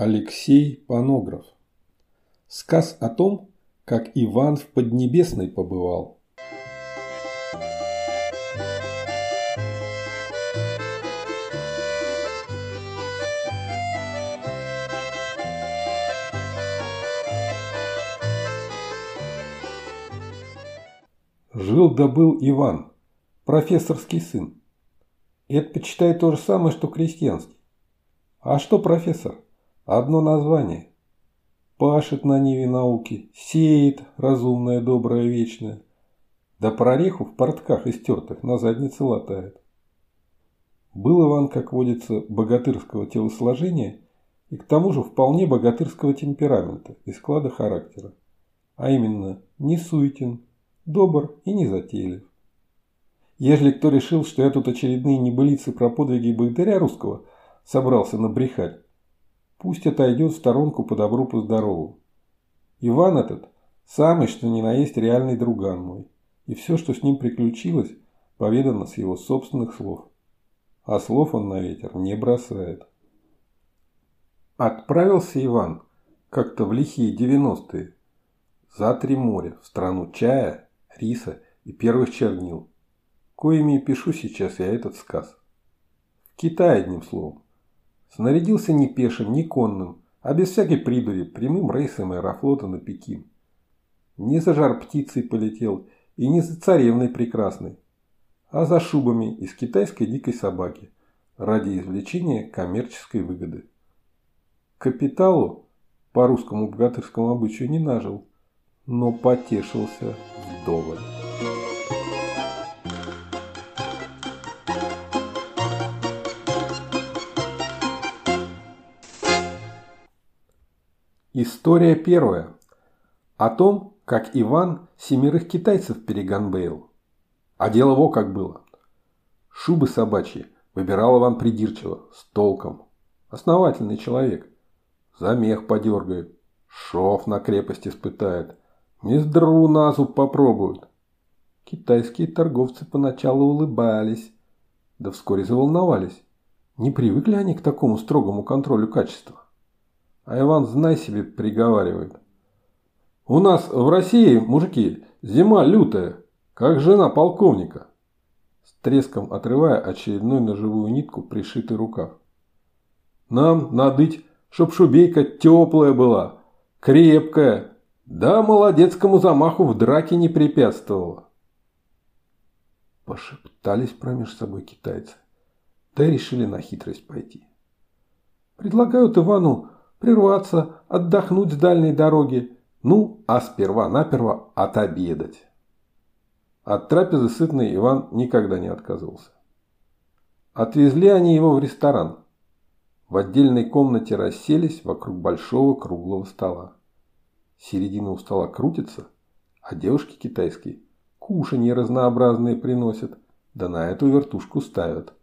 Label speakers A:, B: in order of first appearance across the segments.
A: Алексей Панограф. Сказ о том, как Иван в Поднебесной побывал. Жил да был Иван, профессорский сын. Это, почитай, то же самое, что крестьянский. А что профессор? Одно название. Пашет на ниве науки, сеет разумное, доброе, вечное. Да прореху в портках истертых на заднице латает. Был Иван, как водится, богатырского телосложения и к тому же вполне богатырского темперамента и склада характера. А именно, не суетен, добр и не затейлив. Ежели кто решил, что я тут очередные небылицы про подвиги богатыря русского собрался набрехать, пусть отойдет в сторонку по добру, по здорову. Иван этот – самый, что ни на есть реальный друган мой, и все, что с ним приключилось, поведано с его собственных слов. А слов он на ветер не бросает. Отправился Иван как-то в лихие девяностые за три моря в страну чая, риса и первых чернил коими и пишу сейчас я этот сказ. В Китае, одним словом. Снарядился не пешим, не конным, а без всякой придури, прямым рейсом аэрофлота на Пекин. Не за жар птицей полетел и не за царевной прекрасной, а за шубами из китайской дикой собаки ради извлечения коммерческой выгоды. Капиталу по русскому богатырскому обычаю не нажил, но потешился вдоволь. История первая. О том, как Иван семерых китайцев переганбейл. А дело во как было. Шубы собачьи выбирал Иван придирчиво, с толком. Основательный человек. За мех подергает, шов на крепость испытает, мездру на попробуют. Китайские торговцы поначалу улыбались, да вскоре заволновались. Не привыкли они к такому строгому контролю качества. А Иван, знай себе, приговаривает. У нас в России, мужики, зима лютая, как жена полковника. С треском отрывая очередную ножевую нитку, пришитый рукав. Нам надыть, чтоб шубейка теплая была, крепкая, да молодецкому замаху в драке не препятствовала. Пошептались промеж собой китайцы, да решили на хитрость пойти. Предлагают Ивану прерваться, отдохнуть с дальней дороги, ну, а сперва-наперво отобедать. От трапезы сытный Иван никогда не отказывался. Отвезли они его в ресторан. В отдельной комнате расселись вокруг большого круглого стола. Середина у стола крутится, а девушки китайские кушанье разнообразные приносят, да на эту вертушку ставят.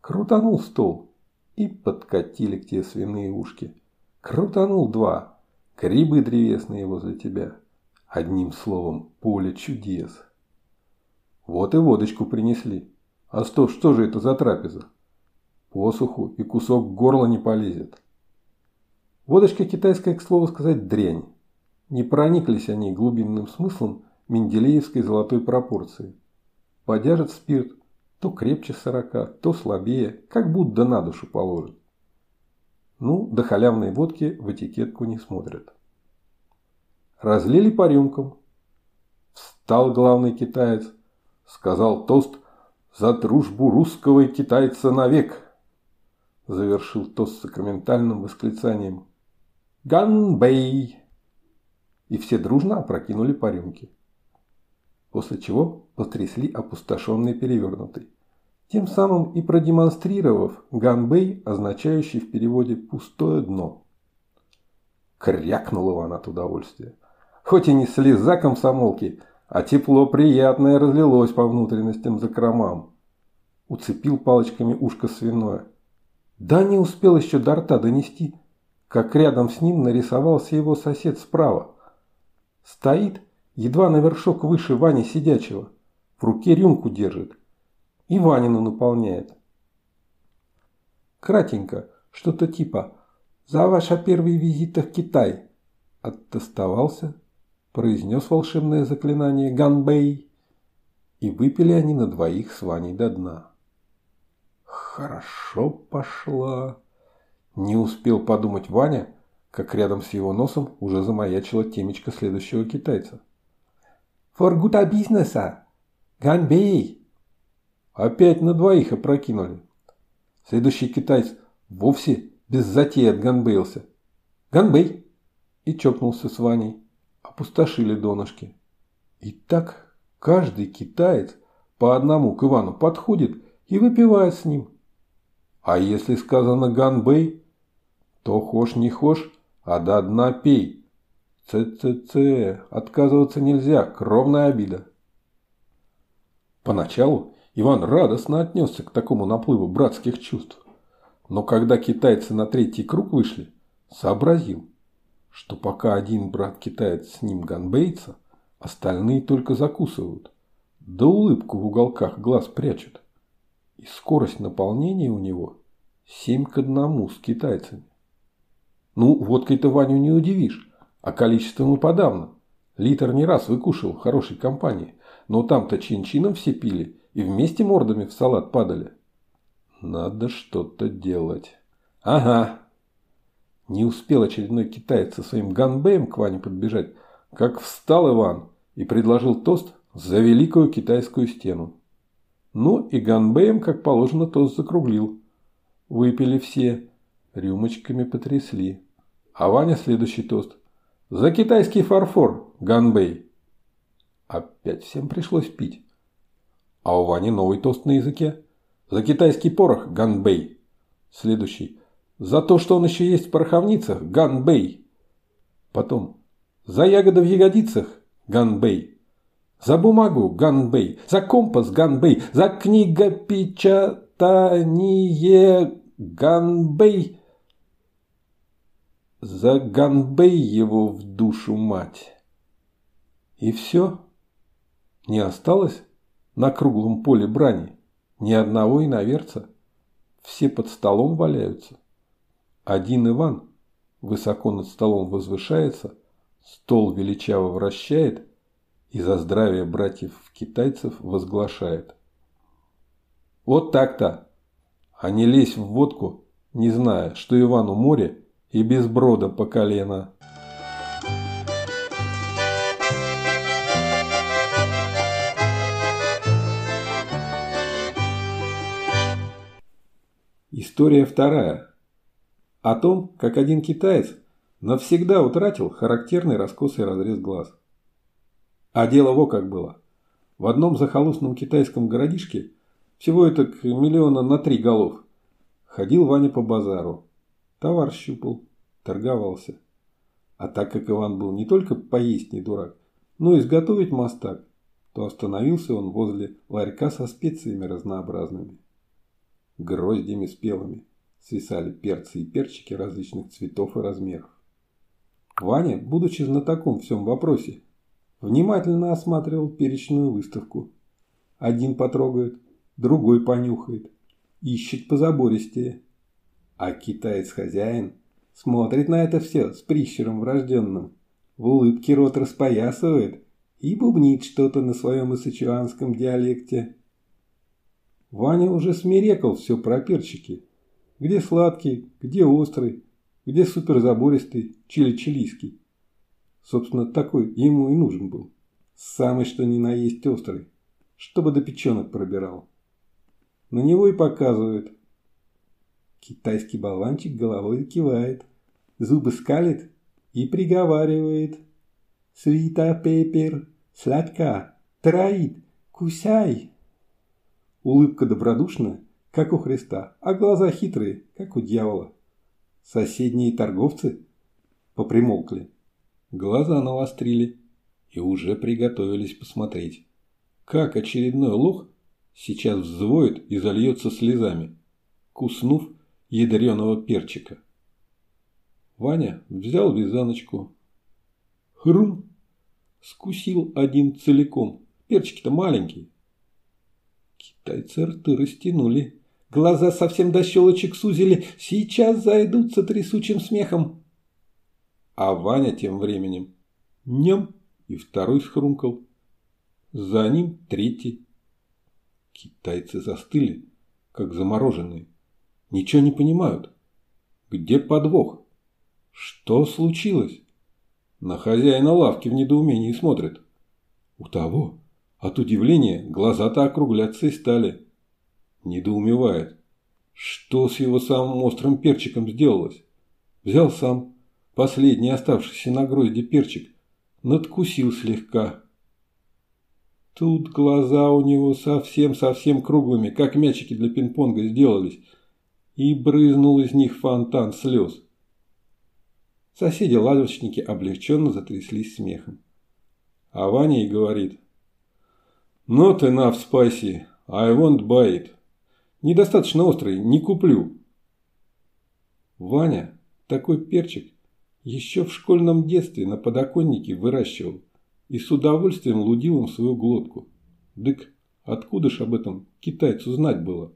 A: Крутанул стол и подкатили к тебе свиные ушки. Крутанул два. Грибы древесные возле тебя. Одним словом, поле чудес. Вот и водочку принесли. А что, что же это за трапеза? Посуху и кусок горла не полезет. Водочка китайская, к слову сказать, дрянь. Не прониклись они глубинным смыслом менделеевской золотой пропорции. Подяжет спирт то крепче сорока, то слабее, как будто на душу положит. Ну, до халявной водки в этикетку не смотрят. Разлили по рюмкам. Встал главный китаец, сказал тост «За дружбу русского и китайца навек!» Завершил тост сакраментальным восклицанием «Ганбэй!» И все дружно опрокинули по рюмке. После чего потрясли опустошенный перевернутый тем самым и продемонстрировав ганбей, означающий в переводе «пустое дно». Крякнул Иван от удовольствия. Хоть и не слеза комсомолки, а тепло приятное разлилось по внутренностям закромам. Уцепил палочками ушко свиное. Да не успел еще до рта донести, как рядом с ним нарисовался его сосед справа. Стоит, едва на вершок выше Вани сидячего, в руке рюмку держит и Ванину наполняет. Кратенько, что-то типа За ваш первый визит в Китай. Оттестовался, произнес волшебное заклинание Ганбэй, и выпили они на двоих с Ваней до дна. Хорошо пошла. Не успел подумать Ваня, как рядом с его носом уже замаячила темечко следующего китайца. «For good business, Ганбей!» Опять на двоих опрокинули. Следующий китаец вовсе без затеи отганбеился. «Ганбей!» И чокнулся с Ваней. Опустошили донышки. И так каждый китаец по одному к Ивану подходит и выпивает с ним. А если сказано «Ганбей», то хошь не хошь, а до дна пей. Ц-ц-ц, отказываться нельзя, кровная обида. Поначалу Иван радостно отнесся к такому наплыву братских чувств. Но когда китайцы на третий круг вышли, сообразил, что пока один брат-китаец с ним ганбейца, остальные только закусывают, да улыбку в уголках глаз прячут. И скорость наполнения у него семь к одному с китайцами. Ну, водкой-то Ваню не удивишь, а количеством и подавно. Литр не раз выкушал в хорошей компании, но там-то чин-чином все пили и вместе мордами в салат падали. Надо что-то делать. Ага. Не успел очередной китаец со своим ганбеем к Ване подбежать, как встал Иван и предложил тост за великую китайскую стену. Ну и ганбеем, как положено, тост закруглил. Выпили все, рюмочками потрясли. А Ваня следующий тост. За китайский фарфор, ганбей. Опять всем пришлось пить. А у Вани новый тост на языке. За китайский порох Ганбэй. Следующий. За то, что он еще есть в пороховницах Ганбэй. Потом. За ягоды в ягодицах Ганбэй. За бумагу Ганбэй. За компас Ганбэй. За книгопечатание Ганбэй. За Ганбэй его в душу мать. И все? Не осталось? На круглом поле брани. Ни одного иноверца. Все под столом валяются. Один Иван высоко над столом возвышается, стол величаво вращает и за здравие братьев-китайцев возглашает. Вот так-то, а не лезь в водку, не зная, что Ивану море и без брода по колено. История вторая. О том, как один китаец навсегда утратил характерный раскосый разрез глаз. А дело во как было. В одном захолустном китайском городишке всего это миллиона на три голов. Ходил Ваня по базару. Товар щупал, торговался. А так как Иван был не только поесть не дурак, но и изготовить мастак, то остановился он возле ларька со специями разнообразными гроздями спелыми свисали перцы и перчики различных цветов и размеров. Ваня, будучи знатоком в всем вопросе, внимательно осматривал перечную выставку. Один потрогает, другой понюхает, ищет позабористее. А китаец-хозяин смотрит на это все с прищером врожденным, в улыбке рот распоясывает и бубнит что-то на своем исычуанском диалекте. Ваня уже смирекал все про перчики. Где сладкий, где острый, где суперзабористый, чили-чилийский. Собственно, такой ему и нужен был. Самый что ни на есть острый, чтобы до печенок пробирал. На него и показывает. Китайский болванчик головой кивает, зубы скалит и приговаривает. Свита пепер, сладка, троит, кусай. Улыбка добродушная, как у Христа, а глаза хитрые, как у дьявола. Соседние торговцы попримолкли, глаза навострили и уже приготовились посмотреть, как очередной лох сейчас взвоет и зальется слезами, куснув ядреного перчика. Ваня взял вязаночку. Хрум! Скусил один целиком. Перчики-то маленькие. Китайцы рты растянули, Глаза совсем до щелочек сузили, сейчас зайдутся трясучим смехом. А Ваня тем временем нем и второй схрумкал. За ним третий. Китайцы застыли, как замороженные. Ничего не понимают. Где подвох? Что случилось? На хозяина лавки в недоумении смотрят. У того от удивления глаза-то округляться и стали. Недоумевает. Что с его самым острым перчиком сделалось? Взял сам последний оставшийся на грозде перчик, надкусил слегка. Тут глаза у него совсем-совсем круглыми, как мячики для пинг-понга сделались, и брызнул из них фонтан слез. Соседи-лавочники облегченно затряслись смехом. А Ваня и говорит. Not enough spicy. I won't buy it. Недостаточно острый, не куплю. Ваня такой перчик еще в школьном детстве на подоконнике выращивал и с удовольствием лудил им свою глотку. Дык, откуда ж об этом китайцу знать было?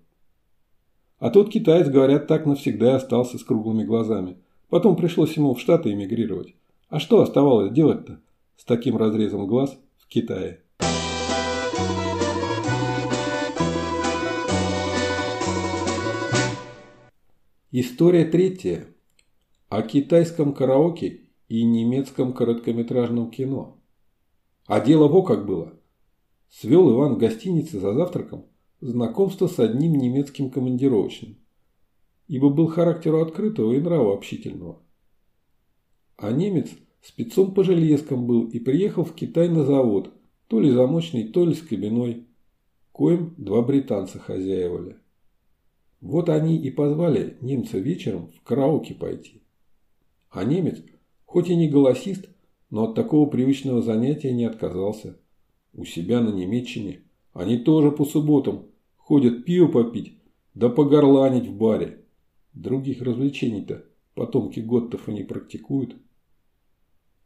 A: А тот китаец, говорят, так навсегда и остался с круглыми глазами. Потом пришлось ему в Штаты эмигрировать. А что оставалось делать-то с таким разрезом глаз в Китае? История третья. О китайском караоке и немецком короткометражном кино. А дело во как было. Свел Иван в гостинице за завтраком знакомство с одним немецким командировочным ибо был характеру открытого и нрава общительного. А немец спецом по железкам был и приехал в Китай на завод, то ли замочный, то ли с кабиной, коим два британца хозяевали. Вот они и позвали немца вечером в караоке пойти. А немец, хоть и не голосист, но от такого привычного занятия не отказался. У себя на Немеччине они тоже по субботам ходят пиво попить, да погорланить в баре. Других развлечений-то потомки Готтов и не практикуют.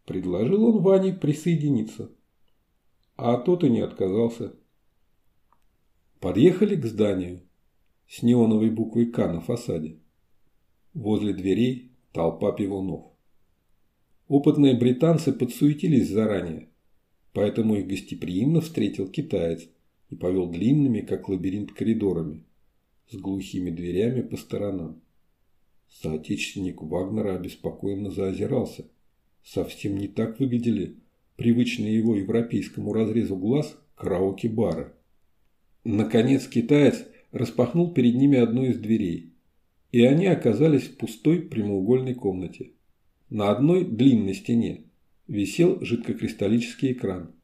A: Предложил он Ване присоединиться. А тот и не отказался. Подъехали к зданию с неоновой буквой «К» на фасаде. Возле дверей толпа пивунов. Опытные британцы подсуетились заранее, поэтому их гостеприимно встретил китаец и повел длинными, как лабиринт, коридорами с глухими дверями по сторонам. Соотечественник Вагнера обеспокоенно заозирался. Совсем не так выглядели привычные его европейскому разрезу глаз караоке-бары. Наконец китаец распахнул перед ними одну из дверей, и они оказались в пустой прямоугольной комнате. На одной длинной стене висел жидкокристаллический экран,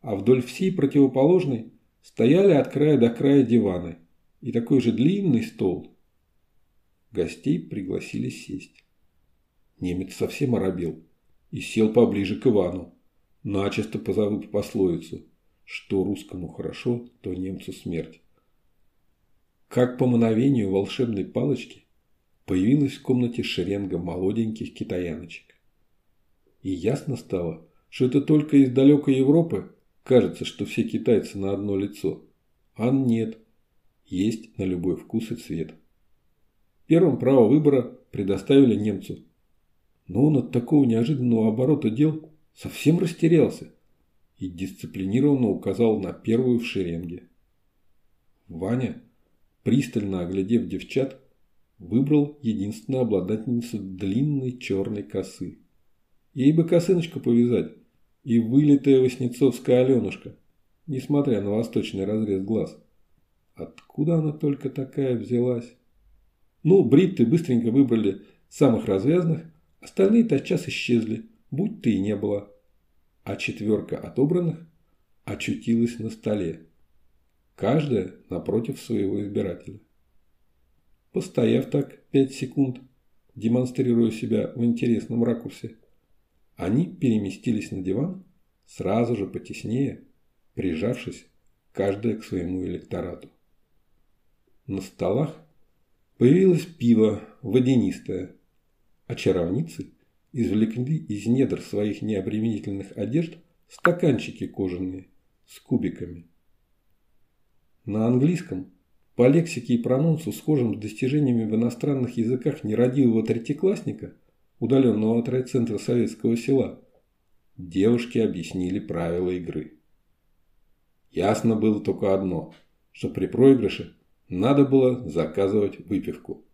A: а вдоль всей противоположной стояли от края до края диваны и такой же длинный стол Гостей пригласили сесть. Немец совсем оробел и сел поближе к Ивану, начисто позабыв пословицу «Что русскому хорошо, то немцу смерть». Как по мановению волшебной палочки появилась в комнате шеренга молоденьких китаяночек. И ясно стало, что это только из далекой Европы кажется, что все китайцы на одно лицо. А нет, есть на любой вкус и цвет. Первым право выбора предоставили немцу. Но он от такого неожиданного оборота дел совсем растерялся и дисциплинированно указал на первую в шеренге. Ваня, пристально оглядев девчат, выбрал единственную обладательницу длинной черной косы. Ей бы косыночку повязать и вылитая Васнецовская Аленушка, несмотря на восточный разрез глаз. Откуда она только такая взялась? Ну, бритты быстренько выбрали самых развязных, остальные тотчас исчезли, будь ты и не было. А четверка отобранных очутилась на столе. Каждая напротив своего избирателя. Постояв так пять секунд, демонстрируя себя в интересном ракурсе, они переместились на диван, сразу же потеснее, прижавшись каждая к своему электорату. На столах Появилось пиво, водянистое, а чаровницы извлекли из недр своих необременительных одежд стаканчики кожаные с кубиками. На английском по лексике и прононсу схожим с достижениями в иностранных языках нерадивого третьеклассника, удаленного от райцентра советского села, девушки объяснили правила игры. Ясно было только одно, что при проигрыше надо было заказывать выпивку.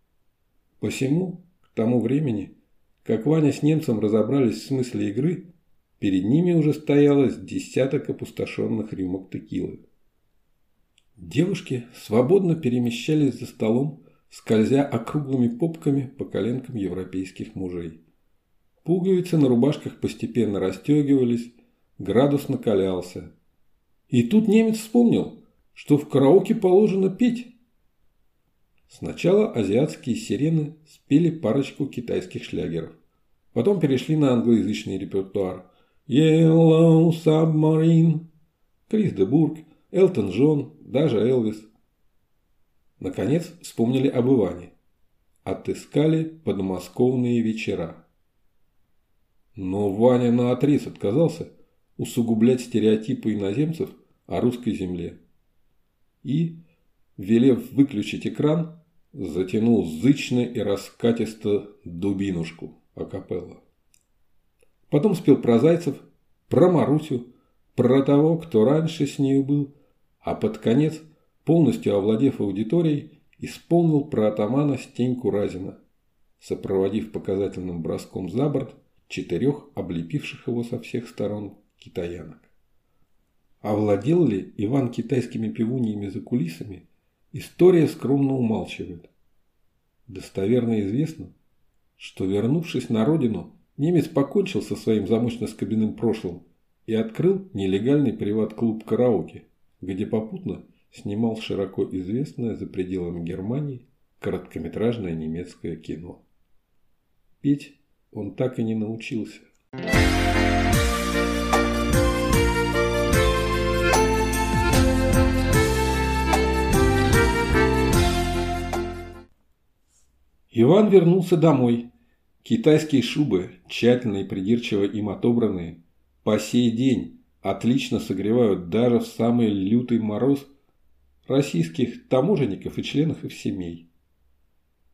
A: Посему, к тому времени, как Ваня с немцем разобрались в смысле игры, перед ними уже стояло десяток опустошенных рюмок текилы. Девушки свободно перемещались за столом, скользя округлыми попками по коленкам европейских мужей. Пуговицы на рубашках постепенно расстегивались, градус накалялся. И тут немец вспомнил, что в караоке положено петь. Сначала азиатские сирены спели парочку китайских шлягеров. Потом перешли на англоязычный репертуар. Yellow Submarine, Крис де Бург, Элтон Джон, даже Элвис. Наконец вспомнили об Иване. Отыскали подмосковные вечера. Но Ваня наотрез отказался усугублять стереотипы иноземцев о русской земле. И, велев выключить экран, затянул зычно и раскатисто дубинушку акапелла. Потом спел про зайцев, про Марусю, про того, кто раньше с нею был, а под конец, полностью овладев аудиторией, исполнил про атамана Стеньку Разина, сопроводив показательным броском за борт четырех облепивших его со всех сторон китаянок. Овладел ли Иван китайскими пивуньями за кулисами, история скромно умалчивает. Достоверно известно, что, вернувшись на родину, немец покончил со своим замочно-скобяным прошлым и открыл нелегальный приват-клуб караоке, где попутно снимал широко известное за пределами Германии короткометражное немецкое кино. Петь он так и не научился. Иван вернулся домой. Китайские шубы, тщательно и придирчиво им отобранные, по сей день отлично согревают даже в самый лютый мороз российских таможенников и членов их семей.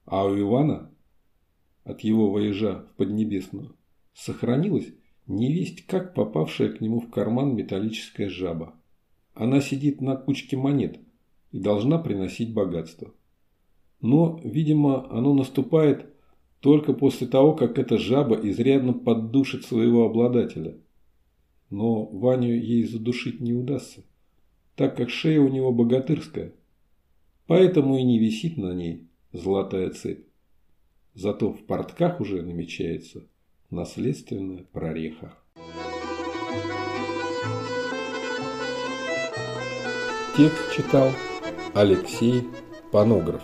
A: А у Ивана от его воежа в Поднебесную сохранилась невесть как попавшая к нему в карман металлическая жаба. Она сидит на кучке монет и должна приносить богатство. Но, видимо, оно наступает только после того, как эта жаба изрядно поддушит своего обладателя. Но Ваню ей задушить не удастся, так как шея у него богатырская. Поэтому и не висит на ней золотая цепь. Зато в портках уже намечается наследственная прореха. Текст читал Алексей Панограф.